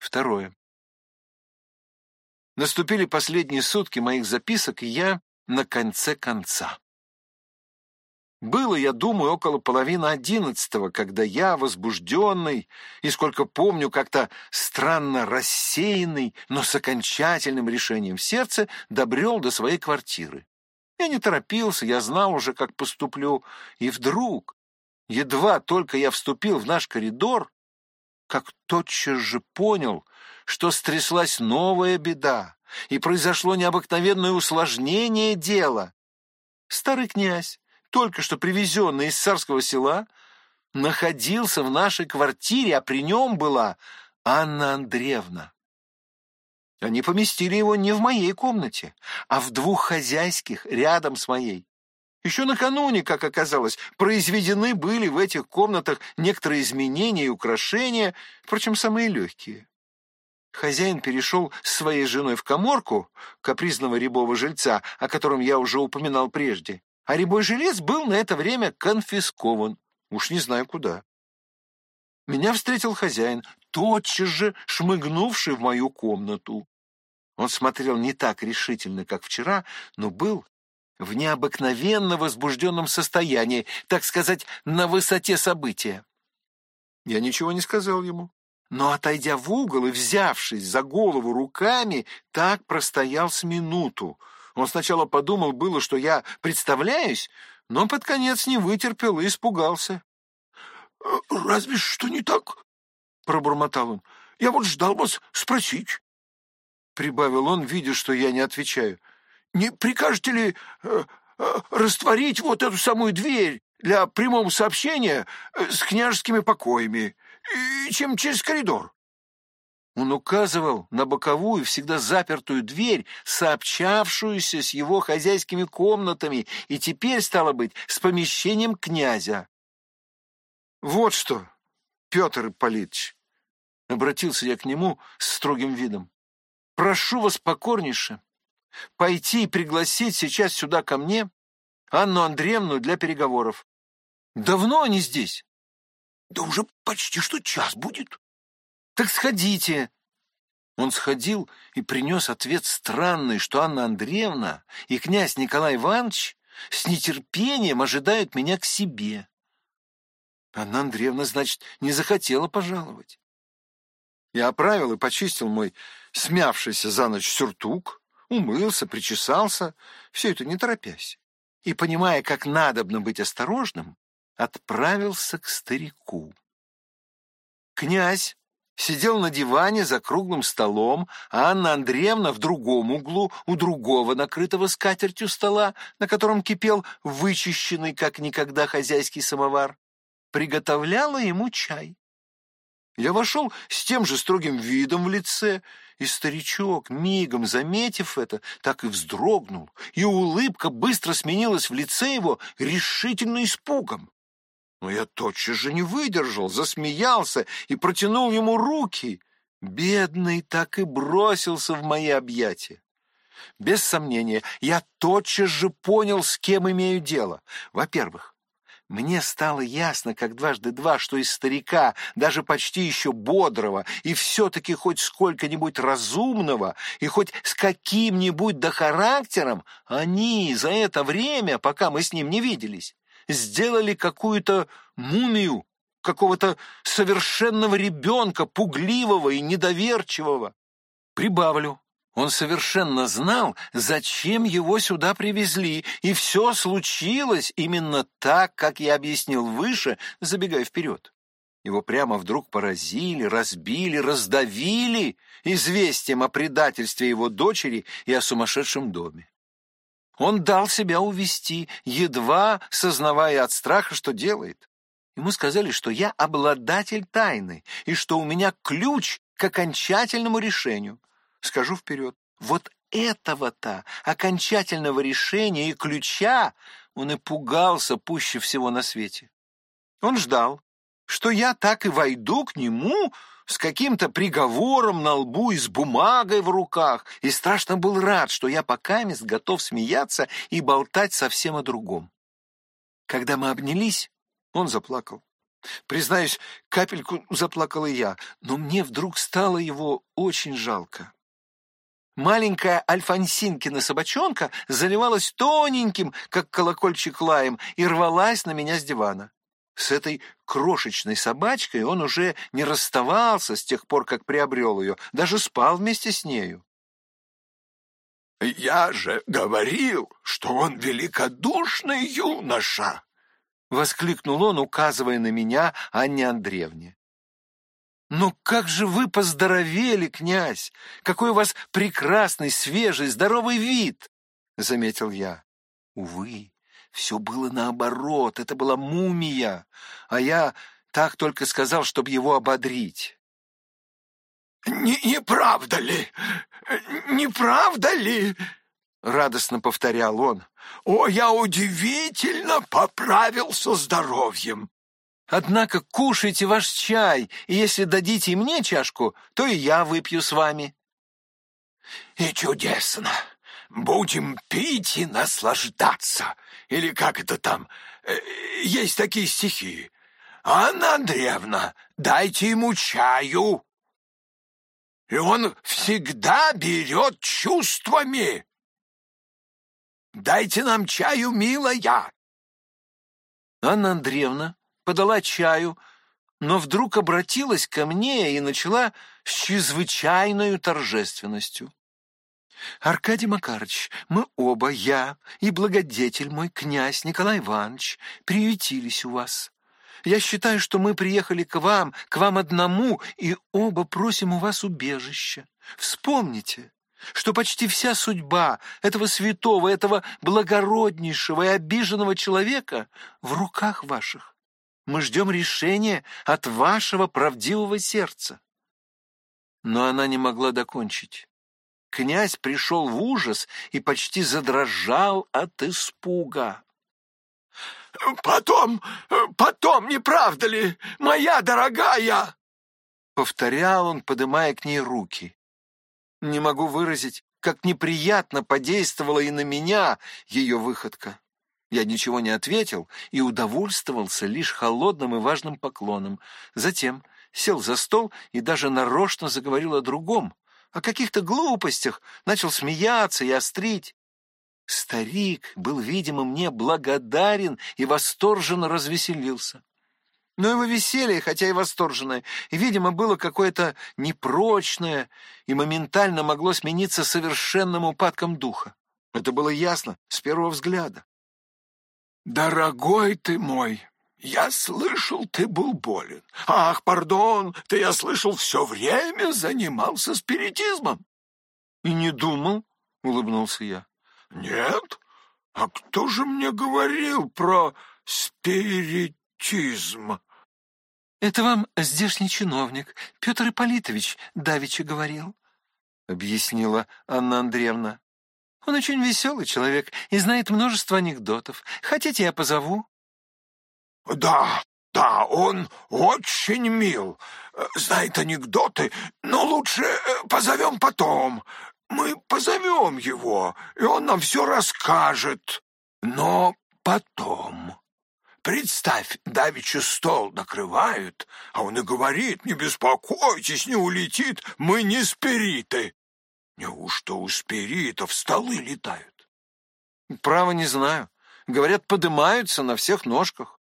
Второе. Наступили последние сутки моих записок, и я на конце конца. Было, я думаю, около половины одиннадцатого, когда я, возбужденный и, сколько помню, как-то странно рассеянный, но с окончательным решением в сердце, добрел до своей квартиры. Я не торопился, я знал уже, как поступлю, и вдруг, едва только я вступил в наш коридор, как тотчас же понял, что стряслась новая беда, и произошло необыкновенное усложнение дела. Старый князь, только что привезенный из царского села, находился в нашей квартире, а при нем была Анна Андреевна. Они поместили его не в моей комнате, а в двух хозяйских рядом с моей. Еще накануне, как оказалось, произведены были в этих комнатах некоторые изменения и украшения, впрочем, самые легкие. Хозяин перешел с своей женой в коморку капризного рябого жильца, о котором я уже упоминал прежде, а рябой жилец был на это время конфискован, уж не знаю куда. Меня встретил хозяин, тотчас же шмыгнувший в мою комнату. Он смотрел не так решительно, как вчера, но был в необыкновенно возбужденном состоянии, так сказать, на высоте события. Я ничего не сказал ему, но, отойдя в угол и взявшись за голову руками, так простоял с минуту. Он сначала подумал было, что я представляюсь, но под конец не вытерпел и испугался. — Разве что не так? — пробормотал он. — Я вот ждал вас спросить. Прибавил он, видя, что я не отвечаю. Не прикажете ли э, э, растворить вот эту самую дверь для прямого сообщения э, с княжескими покоями, чем через коридор?» Он указывал на боковую, всегда запертую дверь, сообщавшуюся с его хозяйскими комнатами, и теперь, стало быть, с помещением князя. «Вот что, Петр Ипполитович!» — обратился я к нему с строгим видом. «Прошу вас покорнейше пойти и пригласить сейчас сюда ко мне Анну Андреевну для переговоров. Давно они здесь? Да уже почти что час будет. Так сходите. Он сходил и принес ответ странный, что Анна Андреевна и князь Николай Иванович с нетерпением ожидают меня к себе. Анна Андреевна, значит, не захотела пожаловать. Я оправил и почистил мой смявшийся за ночь сюртук, умылся, причесался, все это не торопясь, и, понимая, как надобно быть осторожным, отправился к старику. Князь сидел на диване за круглым столом, а Анна Андреевна в другом углу, у другого накрытого скатертью стола, на котором кипел вычищенный, как никогда, хозяйский самовар, приготовляла ему чай. Я вошел с тем же строгим видом в лице, и старичок, мигом заметив это, так и вздрогнул, и улыбка быстро сменилась в лице его решительно испугом. Но я тотчас же не выдержал, засмеялся и протянул ему руки. Бедный так и бросился в мои объятия. Без сомнения, я тотчас же понял, с кем имею дело. Во-первых, мне стало ясно, как дважды два, что из старика, даже почти еще бодрого, и все-таки хоть сколько-нибудь разумного, и хоть с каким-нибудь да характером, они за это время, пока мы с ним не виделись, сделали какую-то мумию, какого-то совершенного ребенка, пугливого и недоверчивого. Прибавлю, он совершенно знал, зачем его сюда привезли, и все случилось именно так, как я объяснил выше, забегая вперед. Его прямо вдруг поразили, разбили, раздавили известием о предательстве его дочери и о сумасшедшем доме. Он дал себя увести, едва сознавая от страха, что делает. Ему сказали, что я обладатель тайны и что у меня ключ к окончательному решению. Скажу вперед, вот этого-то окончательного решения и ключа он и пугался пуще всего на свете. Он ждал, что я так и войду к нему с каким-то приговором на лбу и с бумагой в руках, и страшно был рад, что я покамест готов смеяться и болтать совсем о другом. Когда мы обнялись, он заплакал. Признаюсь, капельку заплакала я, но мне вдруг стало его очень жалко. Маленькая Альфонсинкина собачонка заливалась тоненьким, как колокольчик лаем, и рвалась на меня с дивана. С этой крошечной собачкой он уже не расставался с тех пор, как приобрел ее, даже спал вместе с нею. «Я же говорил, что он великодушный юноша!» — воскликнул он, указывая на меня Анне Андреевне. «Ну как же вы поздоровели, князь! Какой у вас прекрасный, свежий, здоровый вид!» — заметил я. Увы, все было наоборот, это была мумия, а я так только сказал, чтобы его ободрить. «Не, «Не правда ли? Не правда ли?» — радостно повторял он. «О, я удивительно поправился здоровьем!» Однако кушайте ваш чай, и если дадите мне чашку, то и я выпью с вами. И чудесно. Будем пить и наслаждаться. Или как это там? Э, есть такие стихи. Анна Андреевна, дайте ему чаю. И он всегда берет чувствами. Дайте нам чаю, милая. Анна Андреевна подала чаю, но вдруг обратилась ко мне и начала с чрезвычайной торжественностью. «Аркадий Макарович, мы оба, я и благодетель мой, князь Николай Иванович, приютились у вас. Я считаю, что мы приехали к вам, к вам одному, и оба просим у вас убежища. Вспомните, что почти вся судьба этого святого, этого благороднейшего и обиженного человека в руках ваших. Мы ждем решения от вашего правдивого сердца. Но она не могла докончить. Князь пришел в ужас и почти задрожал от испуга. «Потом, потом, не правда ли, моя дорогая?» Повторял он, подымая к ней руки. Не могу выразить, как неприятно подействовала и на меня ее выходка. Я ничего не ответил и удовольствовался лишь холодным и важным поклоном. Затем сел за стол и даже нарочно заговорил о другом, о каких-то глупостях, начал смеяться и острить. Старик был, видимо, мне благодарен и восторженно развеселился. Но его веселье, хотя и восторженное, видимо, было какое-то непрочное и моментально могло смениться совершенным упадком духа. Это было ясно с первого взгляда. «Дорогой ты мой, я слышал, ты был болен. Ах, пардон, ты, я слышал, все время занимался спиритизмом». «И не думал?» — улыбнулся я. «Нет? А кто же мне говорил про спиритизм?» «Это вам здешний чиновник, Петр Ипполитович, давеча говорил», — объяснила Анна Андреевна. Он очень веселый человек и знает множество анекдотов. Хотите, я позову?» «Да, да, он очень мил, знает анекдоты, но лучше э, позовем потом. Мы позовем его, и он нам все расскажет. Но потом. Представь, давеча стол накрывают, а он и говорит, не беспокойтесь, не улетит, мы не спириты. Неужто у спиритов столы летают? Право не знаю. Говорят, подымаются на всех ножках.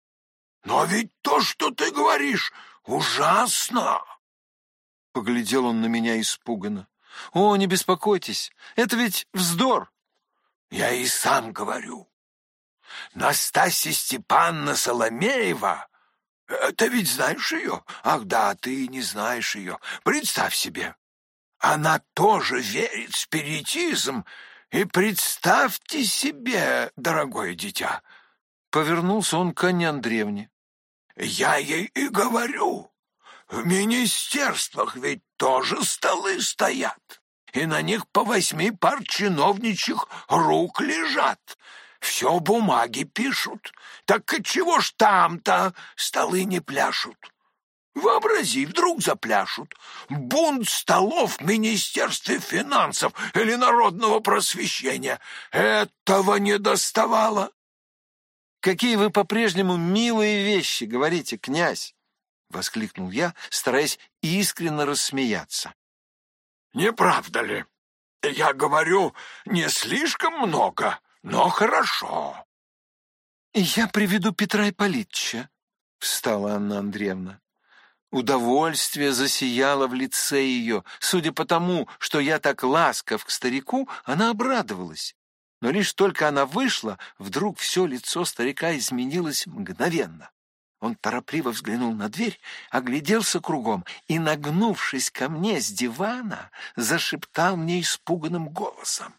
Но ведь то, что ты говоришь, ужасно. Поглядел он на меня испуганно. О, не беспокойтесь, это ведь вздор. Я и сам говорю. Настасья Степанна Соломеева ты ведь знаешь ее? Ах да, ты не знаешь ее. Представь себе, она тоже верит в спиритизм. И представьте себе, дорогое дитя, Повернулся он к Анне Андреевне. Я ей и говорю, в министерствах ведь тоже столы стоят, и на них по восьми пар чиновничьих рук лежат. Все бумаги пишут. Так отчего ж там-то столы не пляшут? Вообрази, вдруг запляшут. Бунт столов в Министерстве финансов или народного просвещения. Этого не доставало. Какие вы по-прежнему милые вещи говорите, князь! — воскликнул я, стараясь искренне рассмеяться. «Не правда ли? Я говорю, не слишком много, но хорошо». «Я приведу Петра Ипполитча», — встала Анна Андреевна. Удовольствие засияло в лице ее. Судя по тому, что я так ласков к старику, она обрадовалась. Но лишь только она вышла, вдруг все лицо старика изменилось мгновенно. Он торопливо взглянул на дверь, огляделся кругом и, нагнувшись ко мне с дивана, зашептал мне испуганным голосом.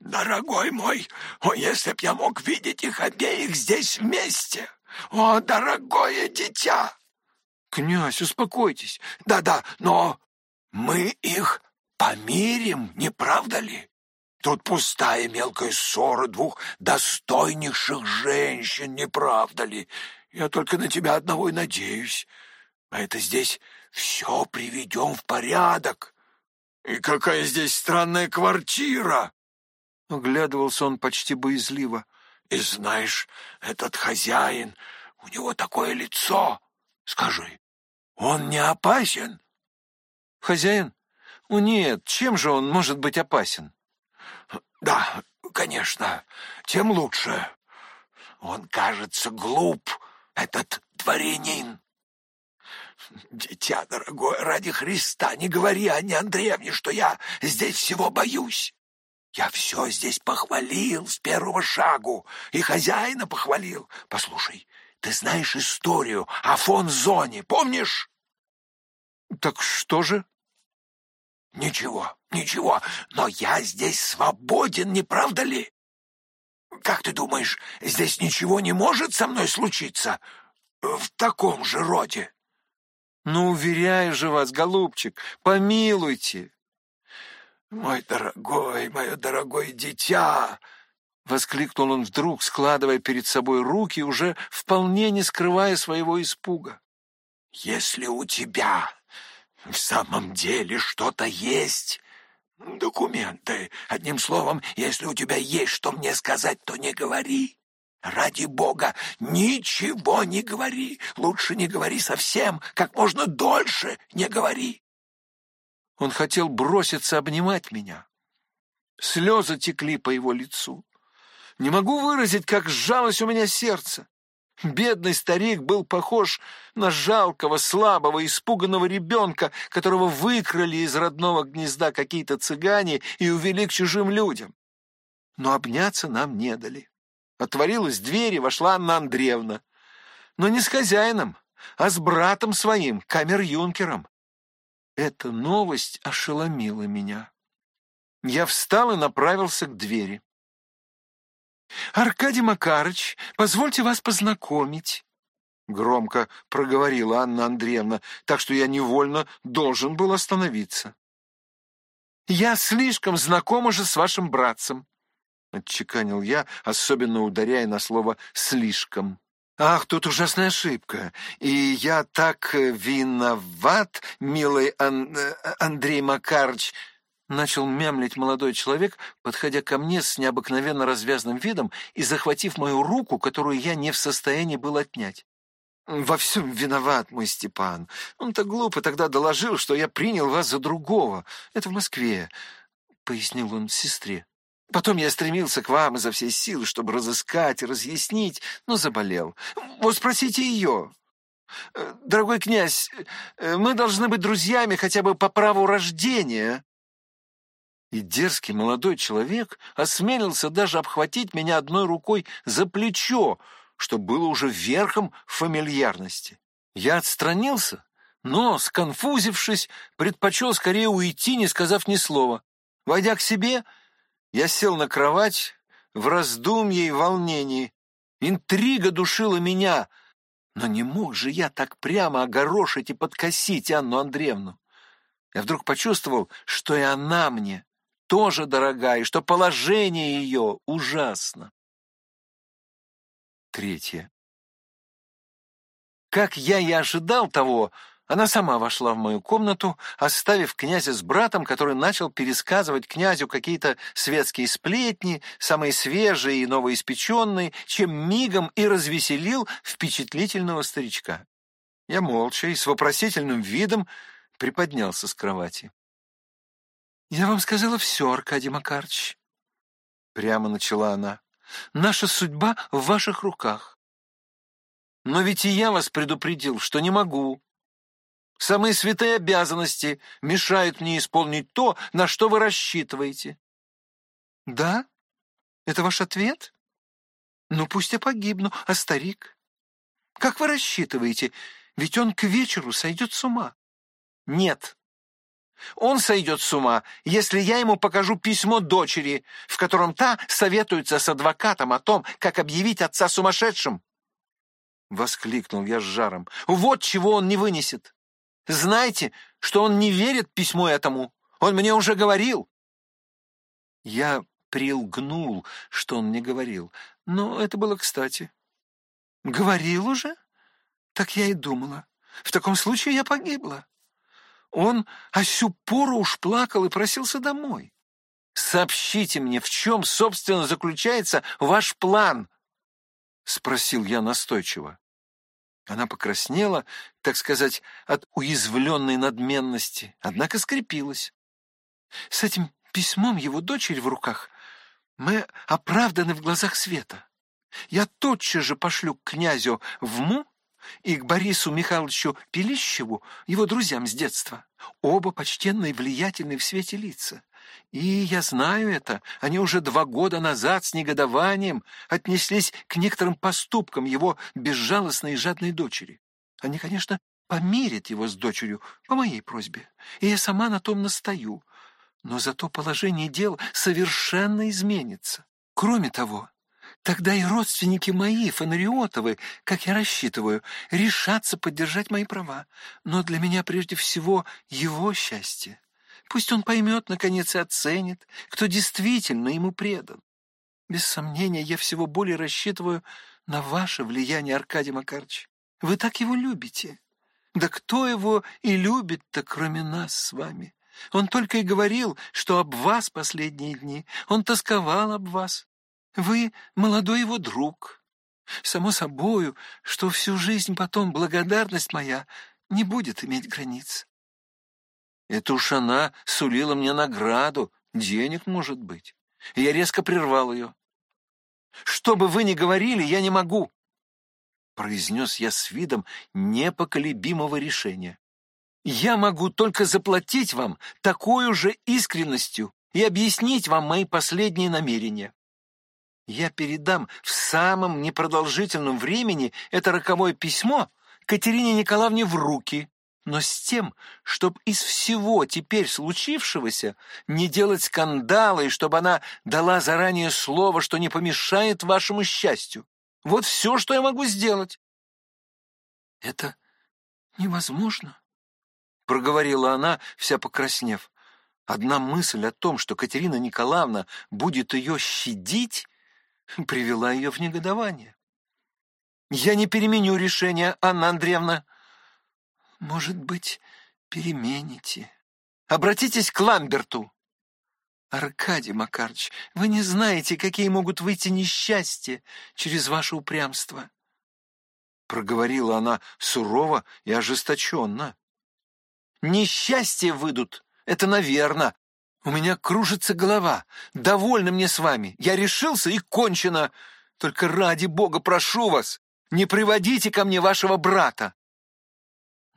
«Дорогой мой, о, если б я мог видеть их обеих здесь вместе! О, дорогое дитя!» «Князь, успокойтесь!» «Да-да, но мы их помирим, не правда ли?» Тут пустая мелкая ссора двух достойнейших женщин, не правда ли? Я только на тебя одного и надеюсь. А это здесь все приведем в порядок. И какая здесь странная квартира!» Оглядывался он почти боязливо. «И знаешь, этот хозяин, у него такое лицо. Скажи, он не опасен?» «Хозяин? Ну нет, чем же он может быть опасен?» «Да, конечно, тем лучше. Он кажется глуп, этот дворянин. Дитя дорогое, ради Христа, не говори Анне Андреевне, что я здесь всего боюсь. Я все здесь похвалил с первого шагу, и хозяина похвалил. Послушай, ты знаешь историю о фон Зоне, помнишь? Так что же? Ничего, ничего, но я здесь свободен, не правда ли? Как ты думаешь, здесь ничего не может со мной случиться? В таком же роде? Ну, уверяю же вас, голубчик, помилуйте. Мой дорогой, мое дорогое дитя, — воскликнул он вдруг, складывая перед собой руки, уже вполне не скрывая своего испуга. «Если у тебя в самом деле что-то есть, документы, одним словом, если у тебя есть что мне сказать, то не говори. Ради бога, ничего не говори. Лучше не говори совсем, как можно дольше не говори. Он хотел броситься обнимать меня. Слезы текли по его лицу. Не могу выразить, как сжалось у меня сердце. Бедный старик был похож на жалкого, слабого, испуганного ребенка, которого выкрали из родного гнезда какие-то цыгане и увели к чужим людям. Но обняться нам не дали. Отворилась дверь, и вошла Анна Андреевна. Но не с хозяином, а с братом своим, камер-юнкером. Эта новость ошеломила меня. Я встал и направился к двери. «Аркадий Макарыч, позвольте вас познакомить», — громко проговорила Анна Андреевна, так что я невольно должен был остановиться. «Я слишком знакома же с вашим братцем», — отчеканил я, особенно ударяя на слово «слишком». «Ах, тут ужасная ошибка, и я так виноват, милый Ан Андрей Макарыч», Начал мямлить молодой человек, подходя ко мне с необыкновенно развязным видом и захватив мою руку, которую я не в состоянии был отнять. «Во всем виноват мой Степан. Он так глупо тогда доложил, что я принял вас за другого. Это в Москве», — пояснил он сестре. «Потом я стремился к вам изо всей силы, чтобы разыскать и разъяснить, но заболел. Вот спросите ее. Дорогой князь, мы должны быть друзьями хотя бы по праву рождения». И дерзкий молодой человек осмелился даже обхватить меня одной рукой за плечо, что было уже верхом фамильярности. Я отстранился, но, сконфузившись, предпочел скорее уйти, не сказав ни слова. Войдя к себе, я сел на кровать в раздумье и волнении. Интрига душила меня, но не мог же я так прямо огорошить и подкосить Анну Андреевну. Я вдруг почувствовал, что и она мне тоже дорога, и что положение ее ужасно. Третье. Как я и ожидал того, Она сама вошла в мою комнату, оставив князя с братом, который начал пересказывать князю какие-то светские сплетни, самые свежие и новоиспеченные, чем мигом и развеселил впечатлительного старичка. Я молча и с вопросительным видом приподнялся с кровати. «Я вам сказала все, Аркадий Макарыч», — прямо начала она. «Наша судьба в ваших руках. Но ведь и я вас предупредил, что не могу. Самые святые обязанности мешают мне исполнить то, на что вы рассчитываете». «Да? Это ваш ответ? Ну, пусть я погибну, а старик? Как вы рассчитываете? Ведь он к вечеру сойдет с ума». «Нет», он сойдет с ума, если я ему покажу письмо дочери, в котором та советуется с адвокатом о том, как объявить отца сумасшедшим. Воскликнул я с жаром. Вот чего он не вынесет. Знаете, что он не верит письму этому? Он мне уже говорил. Я прилгнул, что он мне говорил, но это было кстати. Говорил уже? Так я и думала. В таком случае я погибла. Он а всю пору уж плакал и просился домой. «Сообщите мне, в чем, собственно, заключается ваш план?» — спросил я настойчиво. Она покраснела, так сказать, от уязвленной надменности, однако скрепилась. С этим письмом его дочери в руках мы оправданы в глазах света. Я тотчас же пошлю к князю в Му и к Борису Михайловичу Пелищеву, его друзьям с детства. Оба почтенные и влиятельные в свете лица. И я знаю это, они уже два года назад с негодованием отнеслись к некоторым поступкам его безжалостной и жадной дочери. Они, конечно, помирят его с дочерью по моей просьбе, и я сама на том настаю. Но зато положение дел совершенно изменится. Кроме того, Тогда и родственники мои, Фонариотовы, как я рассчитываю, решатся поддержать мои права. Но для меня прежде всего его счастье. Пусть он поймет, наконец, и оценит, кто действительно ему предан. Без сомнения, я всего более рассчитываю на ваше влияние, Аркадий Макарович. Вы так его любите. Да кто его и любит-то, кроме нас с вами? Он только и говорил, что об вас последние дни. Он тосковал об вас. Вы молодой его друг. Само собою, что всю жизнь потом благодарность моя не будет иметь границ. Это уж она сулила мне награду, денег, может быть. Я резко прервал ее. «Что бы вы ни говорили, я не могу», — произнес я с видом непоколебимого решения. «Я могу только заплатить вам такой же искренностью и объяснить вам мои последние намерения. Я передам в самом непродолжительном времени это роковое письмо Катерине Николаевне в руки, но с тем, чтобы из всего теперь случившегося не делать скандала и чтобы она дала заранее слово, что не помешает вашему счастью. Вот все, что я могу сделать. — Это невозможно, — проговорила она, вся покраснев. Одна мысль о том, что Катерина Николаевна будет ее щадить, привела ее в негодование. «Я не переменю решение, Анна Андреевна». «Может быть, перемените. Обратитесь к Ламберту». «Аркадий Макарович, вы не знаете, какие могут выйти несчастья через ваше упрямство». Проговорила она сурово и ожесточенно. «Несчастья выйдут, это наверно, у меня кружится голова. Довольно мне с вами. Я решился и кончено. Только ради бога прошу вас, не приводите ко мне вашего брата.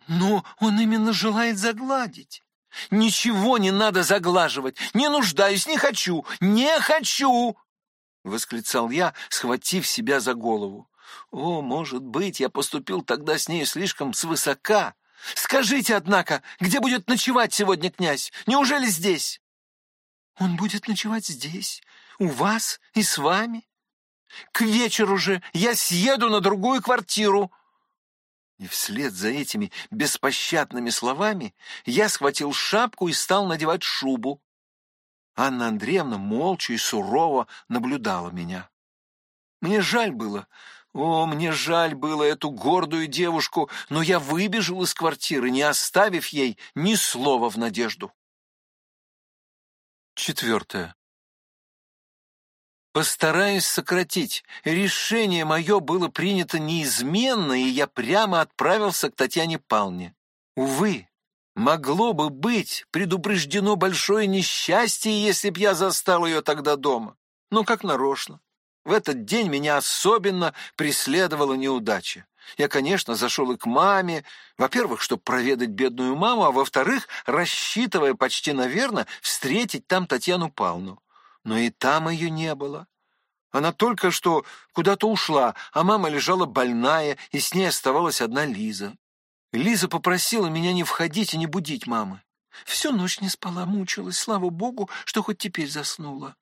Но он именно желает загладить. Ничего не надо заглаживать. Не нуждаюсь, не хочу, не хочу! Восклицал я, схватив себя за голову. О, может быть, я поступил тогда с ней слишком свысока. Скажите, однако, где будет ночевать сегодня князь? Неужели здесь? Он будет ночевать здесь, у вас и с вами. К вечеру же я съеду на другую квартиру. И вслед за этими беспощадными словами я схватил шапку и стал надевать шубу. Анна Андреевна молча и сурово наблюдала меня. Мне жаль было. О, мне жаль было эту гордую девушку, но я выбежал из квартиры, не оставив ей ни слова в надежду. Четвертое. Постараюсь сократить. Решение мое было принято неизменно, и я прямо отправился к Татьяне Павловне. Увы, могло бы быть предупреждено большое несчастье, если б я застал ее тогда дома. Но как нарочно. В этот день меня особенно преследовала неудача. Я, конечно, зашел и к маме, во-первых, чтобы проведать бедную маму, а во-вторых, рассчитывая почти, наверное, встретить там Татьяну Павловну. Но и там ее не было. Она только что куда-то ушла, а мама лежала больная, и с ней оставалась одна Лиза. Лиза попросила меня не входить и не будить мамы. Всю ночь не спала, мучилась, слава богу, что хоть теперь заснула.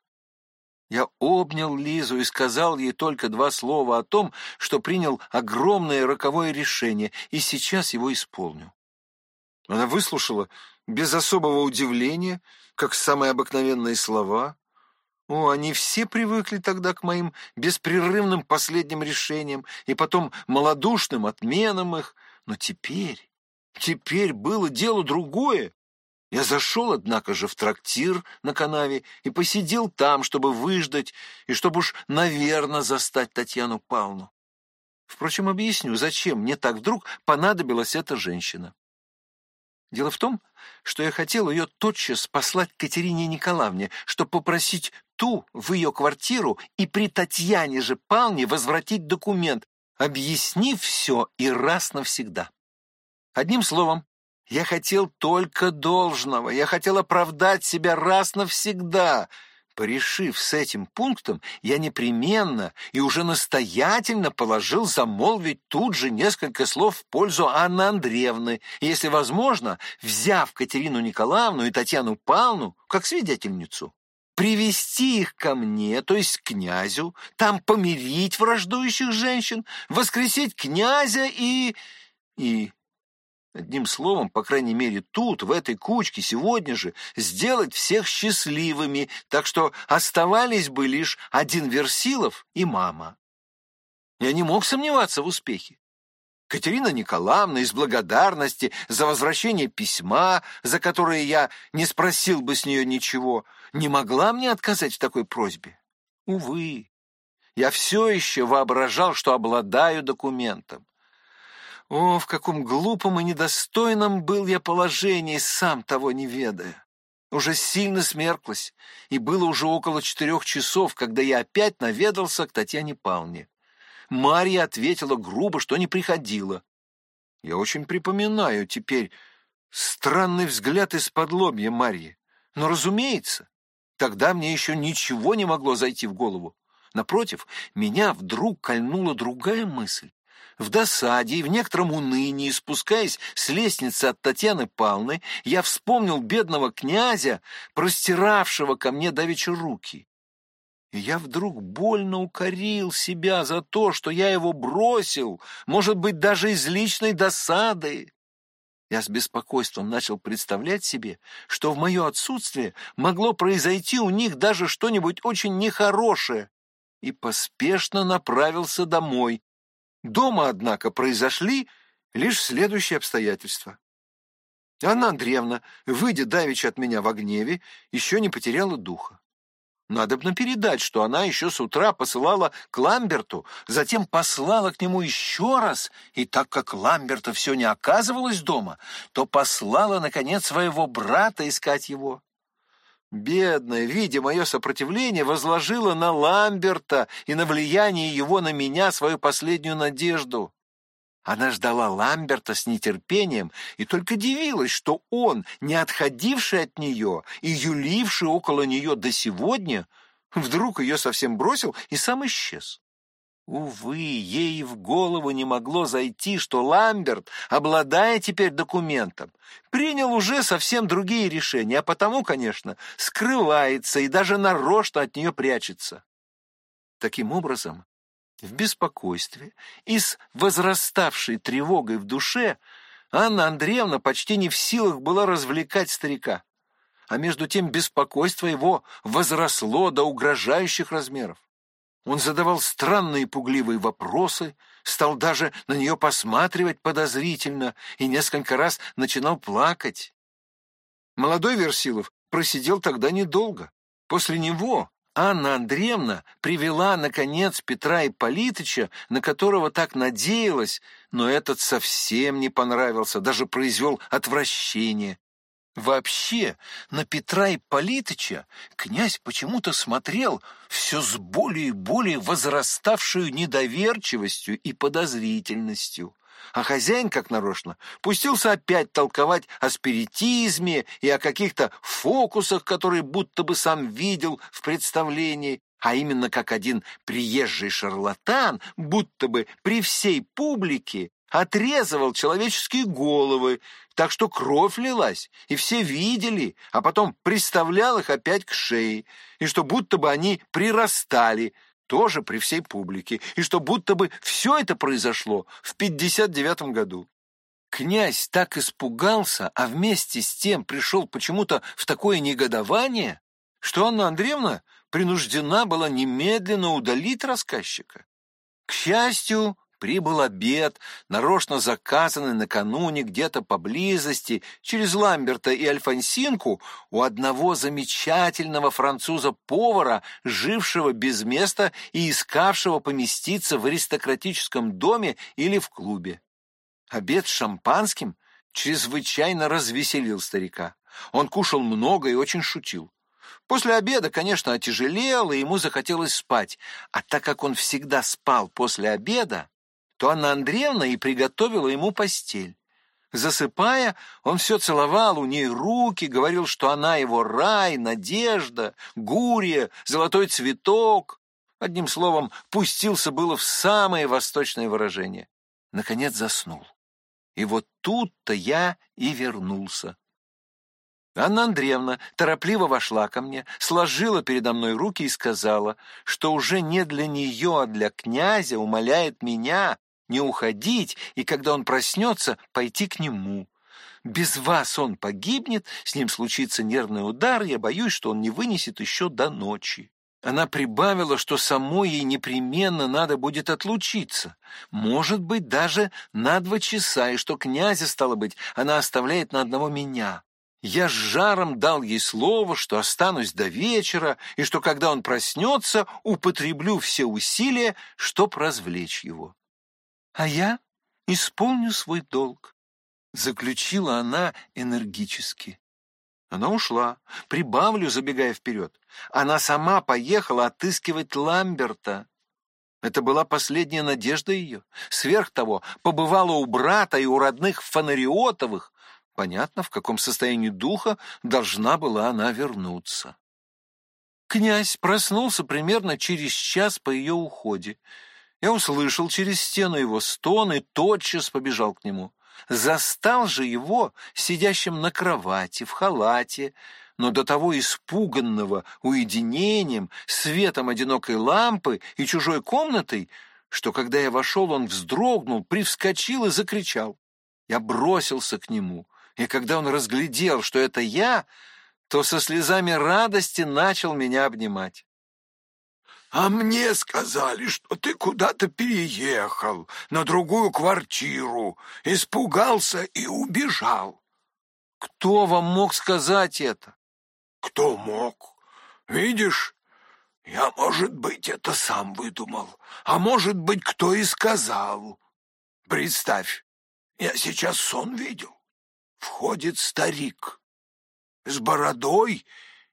Я обнял Лизу и сказал ей только два слова о том, что принял огромное роковое решение и сейчас его исполню. Она выслушала без особого удивления, как самые обыкновенные слова. О, они все привыкли тогда к моим беспрерывным последним решениям и потом малодушным отменам их. Но теперь, теперь было дело другое. Я зашел, однако же, в трактир на канаве и посидел там, чтобы выждать и чтобы уж, наверное, застать Татьяну Павловну. Впрочем, объясню, зачем мне так вдруг понадобилась эта женщина. Дело в том, что я хотел ее тотчас послать Катерине Николаевне, чтобы попросить ту в ее квартиру и при Татьяне же Павловне возвратить документ, объяснив все и раз навсегда. Одним словом, я хотел только должного, я хотел оправдать себя раз навсегда. Порешив с этим пунктом, я непременно и уже настоятельно положил замолвить тут же несколько слов в пользу Анны Андреевны, если возможно, взяв Катерину Николаевну и Татьяну Павловну как свидетельницу привести их ко мне, то есть к князю, там помирить враждующих женщин, воскресить князя и... и Одним словом, по крайней мере, тут, в этой кучке, сегодня же, сделать всех счастливыми, так что оставались бы лишь один Версилов и мама. Я не мог сомневаться в успехе. Катерина Николаевна из благодарности за возвращение письма, за которое я не спросил бы с нее ничего, не могла мне отказать в такой просьбе. Увы, я все еще воображал, что обладаю документом. О, в каком глупом и недостойном был я положении, сам того не ведая. Уже сильно смерклось, и было уже около четырех часов, когда я опять наведался к Татьяне Павловне. Марья ответила грубо, что не приходила. Я очень припоминаю теперь странный взгляд из-под лобья Марьи. Но, разумеется, тогда мне еще ничего не могло зайти в голову. Напротив, меня вдруг кольнула другая мысль. В досаде и в некотором унынии, спускаясь с лестницы от Татьяны Павловны, я вспомнил бедного князя, простиравшего ко мне давеча руки. И я вдруг больно укорил себя за то, что я его бросил, может быть, даже из личной досады. Я с беспокойством начал представлять себе, что в мое отсутствие могло произойти у них даже что-нибудь очень нехорошее, и поспешно направился домой, Дома, однако, произошли лишь следующие обстоятельства. Анна Андреевна, выйдя давеча от меня в гневе, еще не потеряла духа. Надобно передать, что она еще с утра посылала к Ламберту, затем послала к нему еще раз, и так как Ламберта все не оказывалось дома, то послала, наконец, своего брата искать его. Бедная, видя мое сопротивление, возложила на Ламберта и на влияние его на меня свою последнюю надежду. Она ждала Ламберта с нетерпением и только дивилась, что он, не отходивший от нее и юливший около нее до сегодня, вдруг ее совсем бросил и сам исчез. Увы, ей в голову не могло зайти, что Ламберт, обладая теперь документом, принял уже совсем другие решения, а потому, конечно, скрывается и даже нарочно от нее прячется. Таким образом, в беспокойстве и с возраставшей тревогой в душе Анна Андреевна почти не в силах была развлекать старика, а между тем беспокойство его возросло до угрожающих размеров. Он задавал странные пугливые вопросы, стал даже на нее посматривать подозрительно и несколько раз начинал плакать. Молодой Версилов просидел тогда недолго. После него Анна Андреевна привела, наконец, Петра Ипполитыча, на которого так надеялась, но этот совсем не понравился, даже произвел отвращение. Вообще, на Петра Ипполитыча князь почему-то смотрел все с более и более возраставшую недоверчивостью и подозрительностью. А хозяин, как нарочно, пустился опять толковать о спиритизме и о каких-то фокусах, которые будто бы сам видел в представлении, а именно как один приезжий шарлатан, будто бы при всей публике отрезывал человеческие головы, так что кровь лилась, и все видели, а потом приставлял их опять к шее, и что будто бы они прирастали, тоже при всей публике, и что будто бы все это произошло в 59 году. Князь так испугался, а вместе с тем пришел почему-то в такое негодование, что Анна Андреевна принуждена была немедленно удалить рассказчика. К счастью, Прибыл обед, нарочно заказанный накануне где-то поблизости, через Ламберта и Альфонсинку, у одного замечательного француза-повара, жившего без места и искавшего поместиться в аристократическом доме или в клубе. Обед с шампанским чрезвычайно развеселил старика. Он кушал много и очень шутил. После обеда, конечно, отяжелел, и ему захотелось спать. А так как он всегда спал после обеда, то Анна Андреевна и приготовила ему постель. Засыпая, он все целовал у ней руки, говорил, что она его рай, надежда, гурия, золотой цветок. Одним словом, пустился было в самые восточные выражения. Наконец заснул. И вот тут-то я и вернулся. Анна Андреевна торопливо вошла ко мне, сложила передо мной руки и сказала, что уже не для нее, а для князя умоляет меня не уходить, и когда он проснется, пойти к нему. Без вас он погибнет, с ним случится нервный удар, я боюсь, что он не вынесет еще до ночи. Она прибавила, что самой ей непременно надо будет отлучиться, может быть, даже на два часа, и что князя, стало быть, она оставляет на одного меня. Я с жаром дал ей слово, что останусь до вечера, и что, когда он проснется, употреблю все усилия, чтоб развлечь его а я исполню свой долг, заключила она энергически. Она ушла. Прибавлю, забегая вперед. Она сама поехала отыскивать Ламберта. Это была последняя надежда ее. Сверх того, побывала у брата и у родных Фонариотовых. Понятно, в каком состоянии духа должна была она вернуться. Князь проснулся примерно через час по ее уходе. Я услышал через стену его стон и тотчас побежал к нему. Застал же его сидящим на кровати, в халате, но до того испуганного уединением, светом одинокой лампы и чужой комнатой, что, когда я вошел, он вздрогнул, привскочил и закричал. Я бросился к нему, и когда он разглядел, что это я, то со слезами радости начал меня обнимать. А мне сказали, что ты куда-то переехал на другую квартиру, испугался и убежал. Кто вам мог сказать это? Кто мог? Видишь, я, может быть, это сам выдумал, а может быть, кто и сказал. Представь, я сейчас сон видел. Входит старик с бородой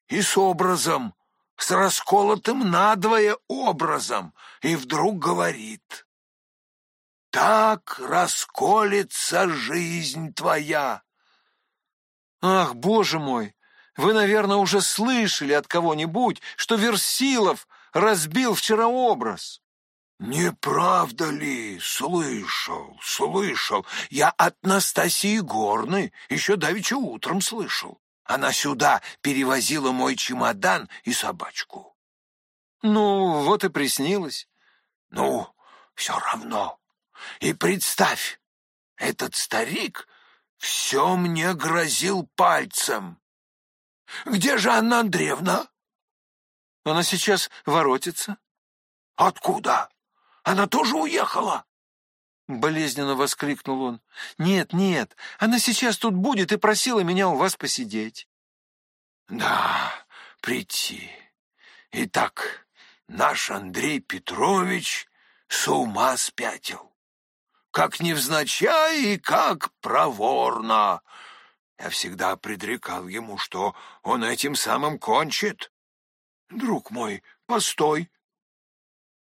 и с образом, с расколотым надвое образом, и вдруг говорит, «Так расколется жизнь твоя». Ах, боже мой, вы, наверное, уже слышали от кого-нибудь, что Версилов разбил вчера образ. «Не правда ли? Слышал, слышал. Я от Настасии Горны еще давеча утром слышал. Она сюда перевозила мой чемодан и собачку. Ну, вот и приснилось. Ну, все равно. И представь, этот старик все мне грозил пальцем. Где же Анна Андреевна? Она сейчас воротится. Откуда? Она тоже уехала? Болезненно воскликнул он. «Нет, нет, она сейчас тут будет и просила меня у вас посидеть». «Да, прийти. Итак, наш Андрей Петрович с ума спятил. Как невзначай и как проворно. Я всегда предрекал ему, что он этим самым кончит. Друг мой, постой,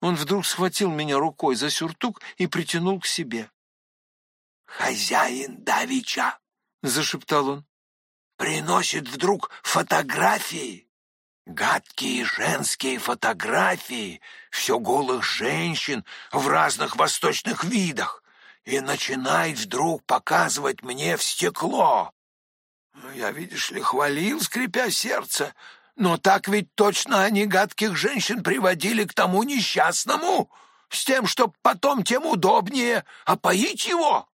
он вдруг схватил меня рукой за сюртук и притянул к себе. «Хозяин Давича!» — зашептал он. «Приносит вдруг фотографии, гадкие женские фотографии, все голых женщин в разных восточных видах, и начинает вдруг показывать мне в стекло. Я, видишь ли, хвалил, скрипя сердце, но так ведь точно они гадких женщин приводили к тому несчастному, с тем, чтоб потом тем удобнее опоить его.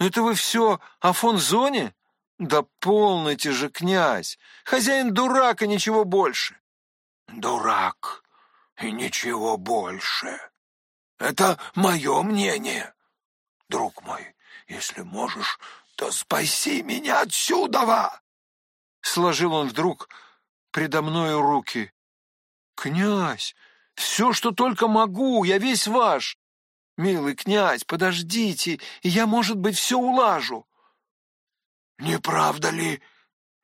Это вы все о фонзоне? Да полноте же, князь! Хозяин дурак и ничего больше. Дурак и ничего больше. Это мое мнение. Друг мой, если можешь, то спаси меня отсюда. Сложил он вдруг предо мною руки. «Князь, все, что только могу, я весь ваш. Милый князь, подождите, и я, может быть, все улажу». «Не правда ли,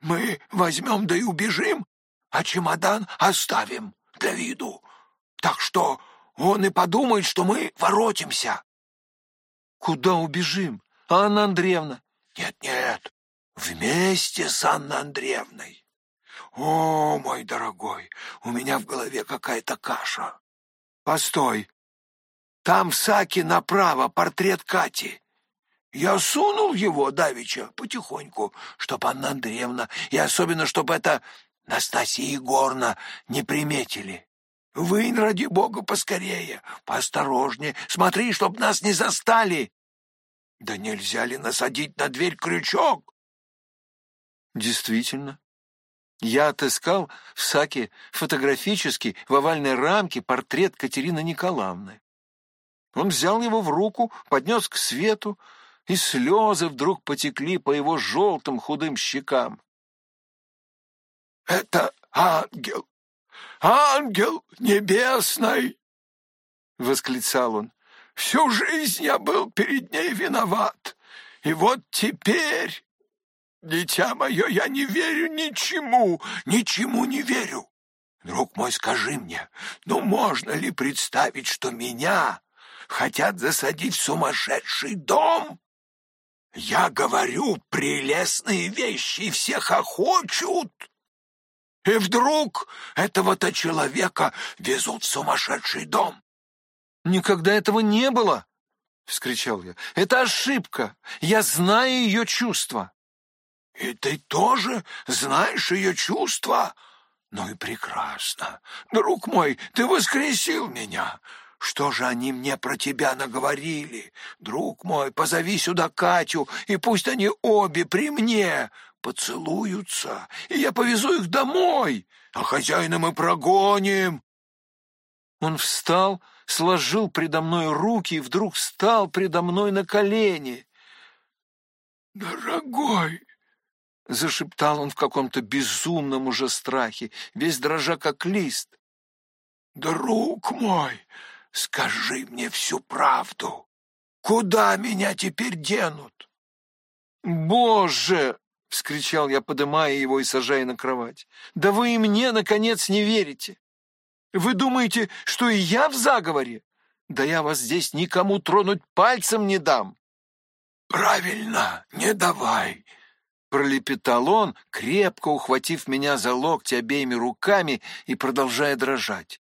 мы возьмем да и убежим, а чемодан оставим для виду, так что он и подумает, что мы воротимся». «Куда убежим? Анна Андреевна?» «Нет-нет, вместе с Анной Андреевной. «О, мой дорогой, у меня в голове какая-то каша. Постой. Там в саке направо портрет Кати. Я сунул его давеча потихоньку, чтоб Анна Андреевна, и особенно, чтобы это Настасья Егоровна не приметили. Вынь, ради бога, поскорее, поосторожнее, смотри, чтоб нас не застали. Да нельзя ли насадить на дверь крючок? Действительно, я отыскал в саке фотографический в овальной рамке портрет Катерины Николаевны. Он взял его в руку, поднес к свету, и слезы вдруг потекли по его желтым худым щекам. «Это ангел! Ангел небесный!» — восклицал он. «Всю жизнь я был перед ней виноват, и вот теперь Дитя мое, я не верю ничему, ничему не верю. Друг мой, скажи мне, ну можно ли представить, что меня хотят засадить в сумасшедший дом? Я говорю прелестные вещи, и все хохочут. И вдруг этого-то человека везут в сумасшедший дом. Никогда этого не было, — вскричал я. Это ошибка. Я знаю ее чувства. И ты тоже знаешь ее чувства? Ну и прекрасно. Друг мой, ты воскресил меня. Что же они мне про тебя наговорили? Друг мой, позови сюда Катю, и пусть они обе при мне поцелуются, и я повезу их домой, а хозяина мы прогоним. Он встал, сложил предо мной руки и вдруг встал предо мной на колени. «Дорогой!» — зашептал он в каком-то безумном уже страхе, весь дрожа как лист. «Друг мой, скажи мне всю правду. Куда меня теперь денут?» «Боже!» — вскричал я, подымая его и сажая на кровать. «Да вы и мне, наконец, не верите! Вы думаете, что и я в заговоре? Да я вас здесь никому тронуть пальцем не дам!» «Правильно, не давай!» Пролепетал он, крепко ухватив меня за локти обеими руками и продолжая дрожать.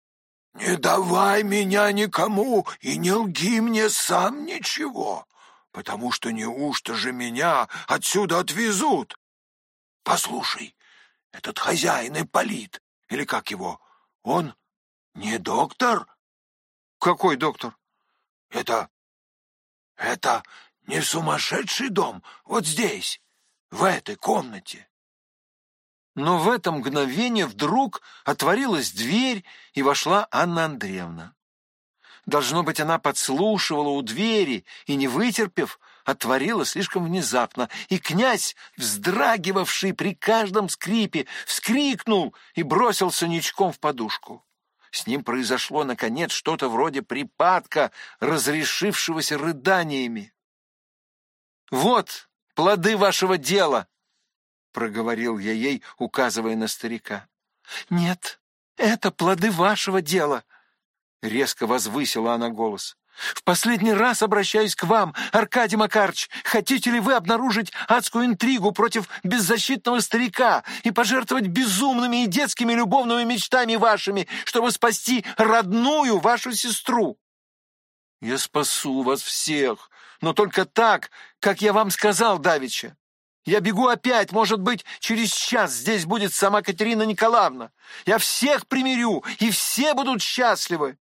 «Не давай меня никому и не лги мне сам ничего, потому что неужто же меня отсюда отвезут? Послушай, этот хозяин Ипполит, или как его, он не доктор?» «Какой доктор?» «Это... это не сумасшедший дом, вот здесь» в этой комнате. Но в это мгновение вдруг отворилась дверь, и вошла Анна Андреевна. Должно быть, она подслушивала у двери и, не вытерпев, отворила слишком внезапно, и князь, вздрагивавший при каждом скрипе, вскрикнул и бросился ничком в подушку. С ним произошло, наконец, что-то вроде припадка, разрешившегося рыданиями. «Вот плоды вашего дела!» — проговорил я ей, указывая на старика. «Нет, это плоды вашего дела!» Резко возвысила она голос. «В последний раз обращаюсь к вам, Аркадий Макарч. Хотите ли вы обнаружить адскую интригу против беззащитного старика и пожертвовать безумными и детскими любовными мечтами вашими, чтобы спасти родную вашу сестру?» «Я спасу вас всех, но только так, как я вам сказал давеча. Я бегу опять, может быть, через час здесь будет сама Катерина Николаевна. Я всех примирю, и все будут счастливы.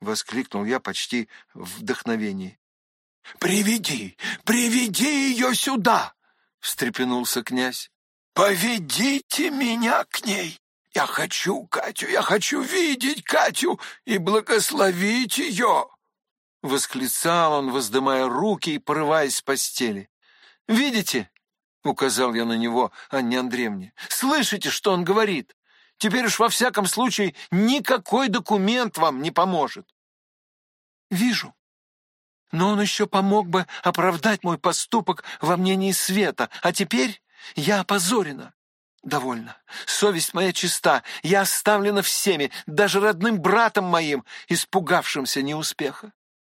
Воскликнул я почти в вдохновении. «Приведи, приведи ее сюда!» — встрепенулся князь. «Поведите меня к ней! Я хочу Катю, я хочу видеть Катю и благословить ее!» Восклицал он, воздымая руки и порываясь с постели. «Видите?» — указал я на него Анне Андреевне. «Слышите, что он говорит? Теперь уж во всяком случае никакой документ вам не поможет. Вижу. Но он еще помог бы оправдать мой поступок во мнении света, а теперь я опозорена. Довольно. Совесть моя чиста, я оставлена всеми, даже родным братом моим, испугавшимся неуспеха.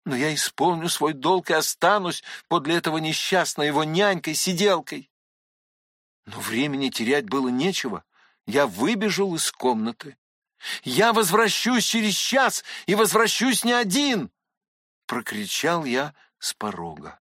Но я исполню свой долг и останусь подле этого несчастной его нянькой-сиделкой. Но времени терять было нечего я выбежал из комнаты. «Я возвращусь через час и возвращусь не один!» — прокричал я с порога.